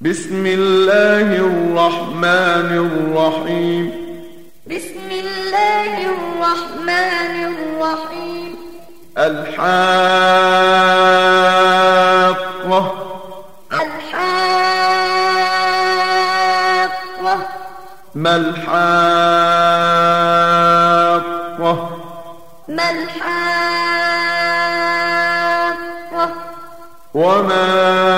بسم الله الرحمن الرحيم بسم الله الرحمن الرحيم الحاقة الحاقة ما الحاقة ما الحاقة وما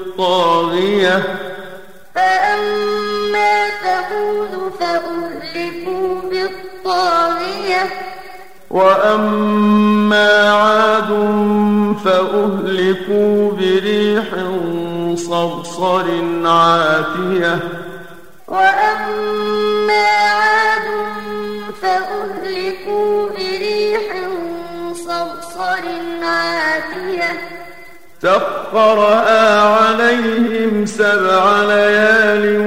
فأما ثمود فأهلكوا بالطاغية. وأما عاد فأهلكوا بريح صرصر عاتية. وأما عاد فأهلكوا بريح صرصر عاتية. سخرها عليهم سبع ليال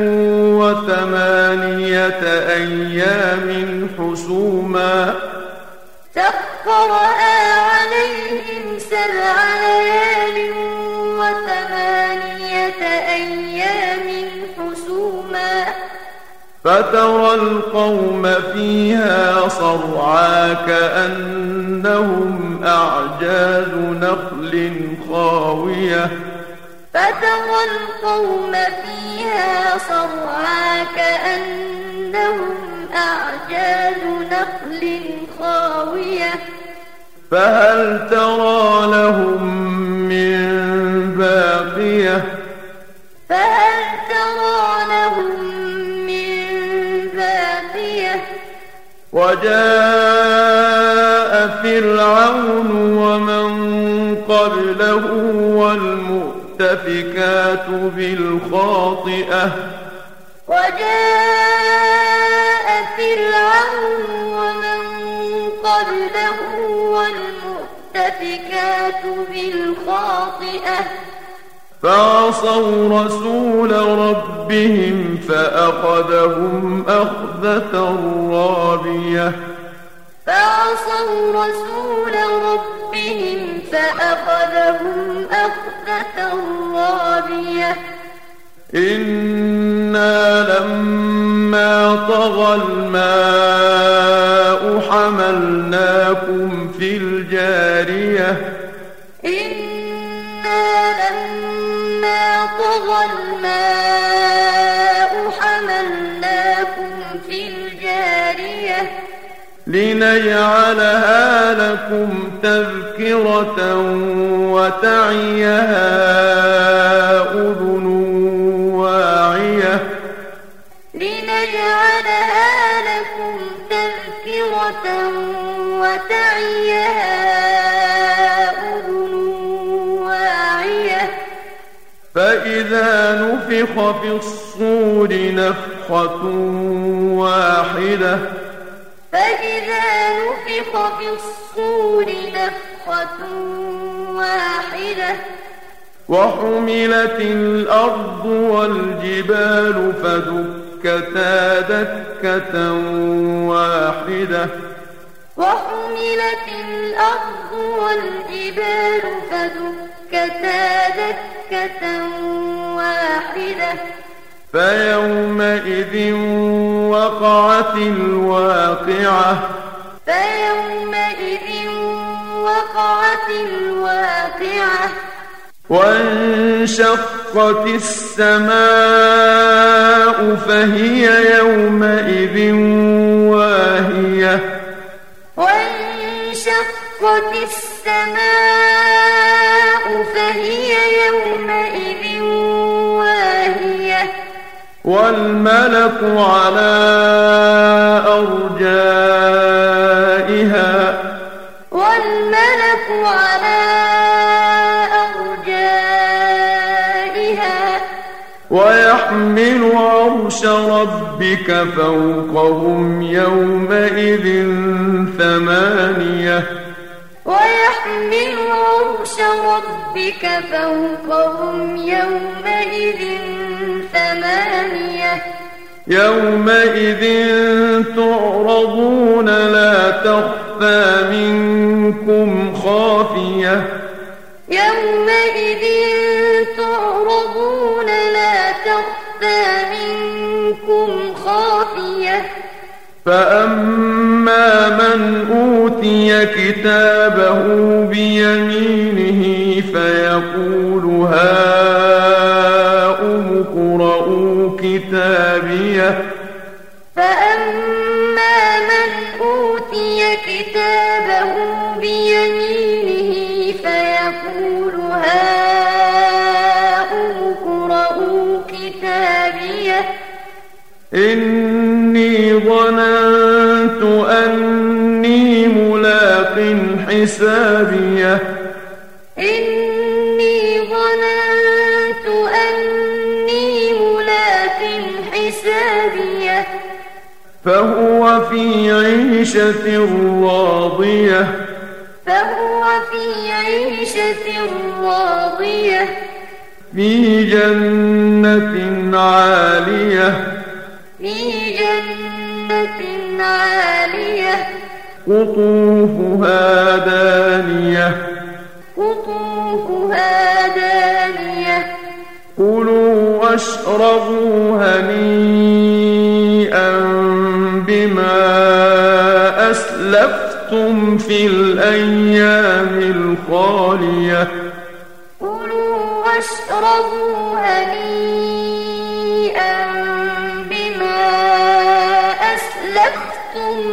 وثمانية أيام حسوما. سخرها عليهم سبع ليال وثمانية أيام فترى القوم فيها صرعى كأنهم أعجاز نخل خاوية. فترى القوم فيها صرعى كأنهم أعجاز نخل خاوية. فهل ترى لهم وجاء فرعون ومن قبله والمؤتفكات بالخاطئة. وجاء فرعون ومن قبله والمؤتفكات بالخاطئة. فعصوا رسول ربهم فأخذهم أخذة رابية. فعصوا رسول ربهم فأخذهم أخذة رابية. إنا لما طغى الماء حملناكم في الجارية. إنا لما طغى الماء حملناكم في الجارية. لنجعلها لكم تذكرة وتعيها أذن واعية. لنجعلها لكم تذكرة وتعيها فإذا نفخ في الصور نفخة واحدة. فإذا نفخ في الصور نفخة واحدة. وحملت الأرض والجبال فدكتا دكة واحدة. وحملت الأرض والجبال فدكتا دكة واحدة. فيومئذ وقعت الواقعة. فيومئذ وقعت الواقعة. وانشقت السماء فهي يومئذ واهية. وانشقت السماء فهي يومئذ واهية. والملك على أرجائها. والملك على أرجائها. ويحمل عرش ربك فوقهم يومئذ ثمانية. ويحمل عرش ربك فوقهم يومئذ ثمانية. يومئذ تعرضون لا تخفى منكم خافية. يومئذ تعرضون لا تخفى منكم خافية. فأما من أوتي كتابه بيمينه فيقول هاؤم اقرءوا كتابيه. فأما من أوتي كتابه بيمينه فيقول هاؤم اقرءوا كتابيه. إني ظننت أني ملاق حسابيه إني ظننت أني ملاق حسابية. فهو في عيشة راضية. فهو في عيشة راضية. في جنة عالية. في قطوفها دانية. قطوفها دانية. كلوا واشربوا هنيئا بما أسلفتم في الأيام الخالية. كلوا واشربوا هنيئا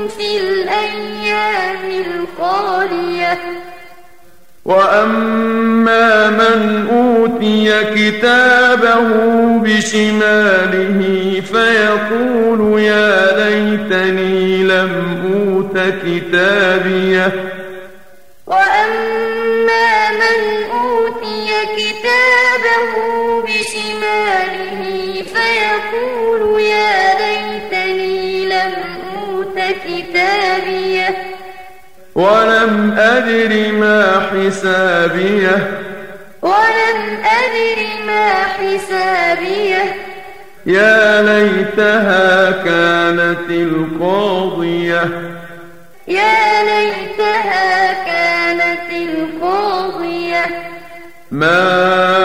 في الأيام الخالية وأما من أوتي كتابه بشماله فيقول يا ليتني لم أوت كتابيه. ولم أدر ما حسابيه. ولم أدر ما حسابيه. يا ليتها كانت القاضية. يا ليتها كانت القاضية. ما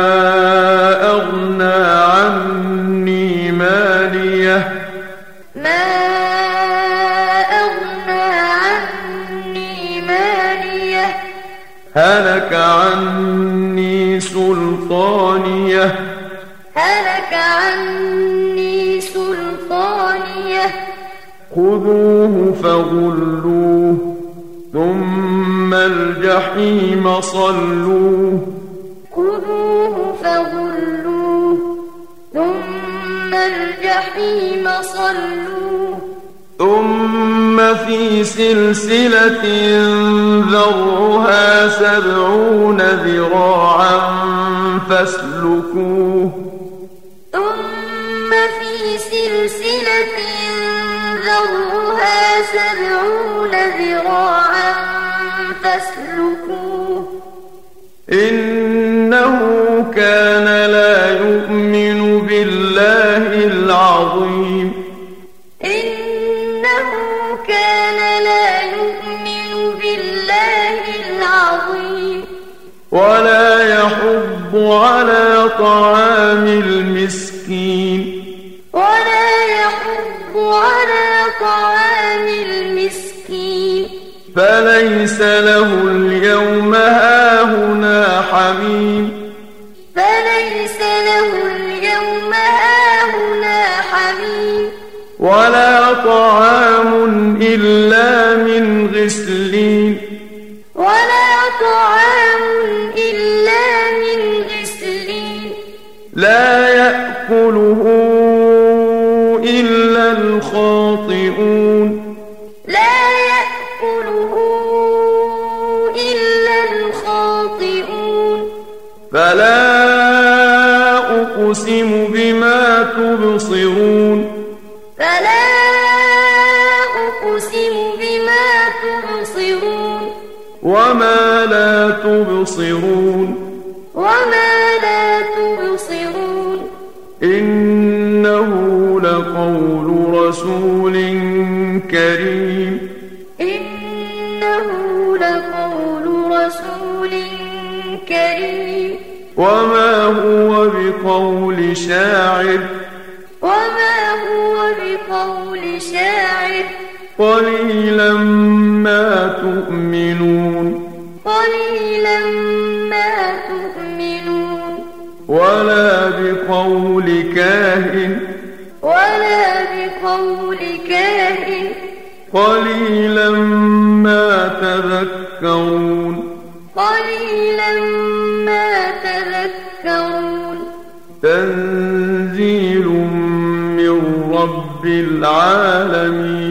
هلك عني سلطانية. هلك عني سلطانية. خذوه فغلوه ثم الجحيم صلوه. خذوه فغلوه ثم الجحيم صلوه. ثم في سلسلة ذرعها سبعون ذراعا فاسلكوه. ثم في سلسلة ذرعها سبعون ذراعا فاسلكوه. إنه طعام المسكين. ولا يحض على طعام المسكين. فليس له اليوم هاهنا حميم. فليس له اليوم هاهنا حميم. ولا طعام إلا من غسلين. لا يأكله إلا الخاطئون. لا يأكله إلا الخاطئون. فلا أقسم بما تبصرون. فلا أقسم بما تبصرون. وما لا تبصرون. لقول رسول كريم. إنه لقول رسول كريم. وما هو بقول شاعر. وما هو بقول شاعر. قليلا ما تؤمنون. قليلا ما تؤمنون. ولا بقول كاهن. ولا بقول كاهن. قليلا ما تذكرون. قليلا ما تذكرون. تنزيل من رب العالمين.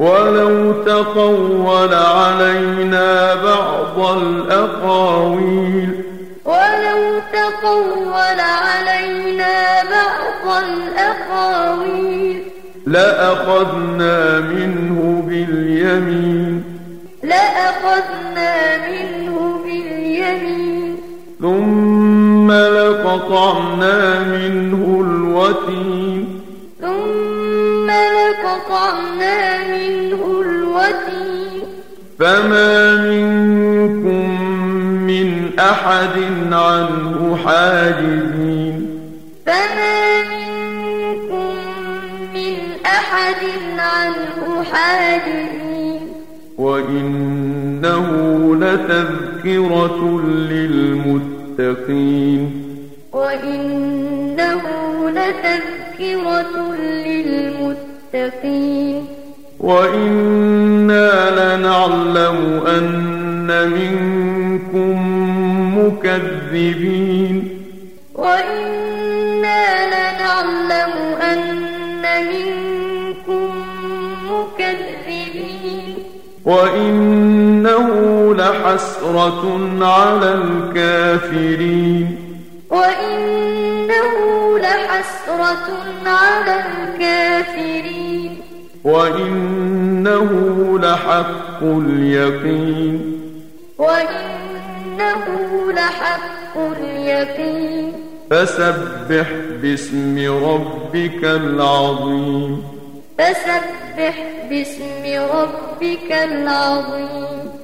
ولو تقول علينا بعض الأقاويل. ولو تقول علينا بعض الأقاويل. لأخذنا منه باليمين. لأخذنا منه باليمين. ثم لقطعنا منه الوتين. ثم لقطعنا فما منكم من أحد عنه حاجزين فما منكم من أحد عنه حاجزين وإنه لتذكرة للمتقين وإنه لتذكرة للمتقين وإنا لنعلم أن منكم مكذبين وإنا لنعلم أن منكم مكذبين وإنه لحسرة على الكافرين وإنه لحسرة على الكافرين وإنه لحق اليقين. وإنه لحق اليقين. فسبح باسم ربك العظيم. فسبح باسم ربك العظيم.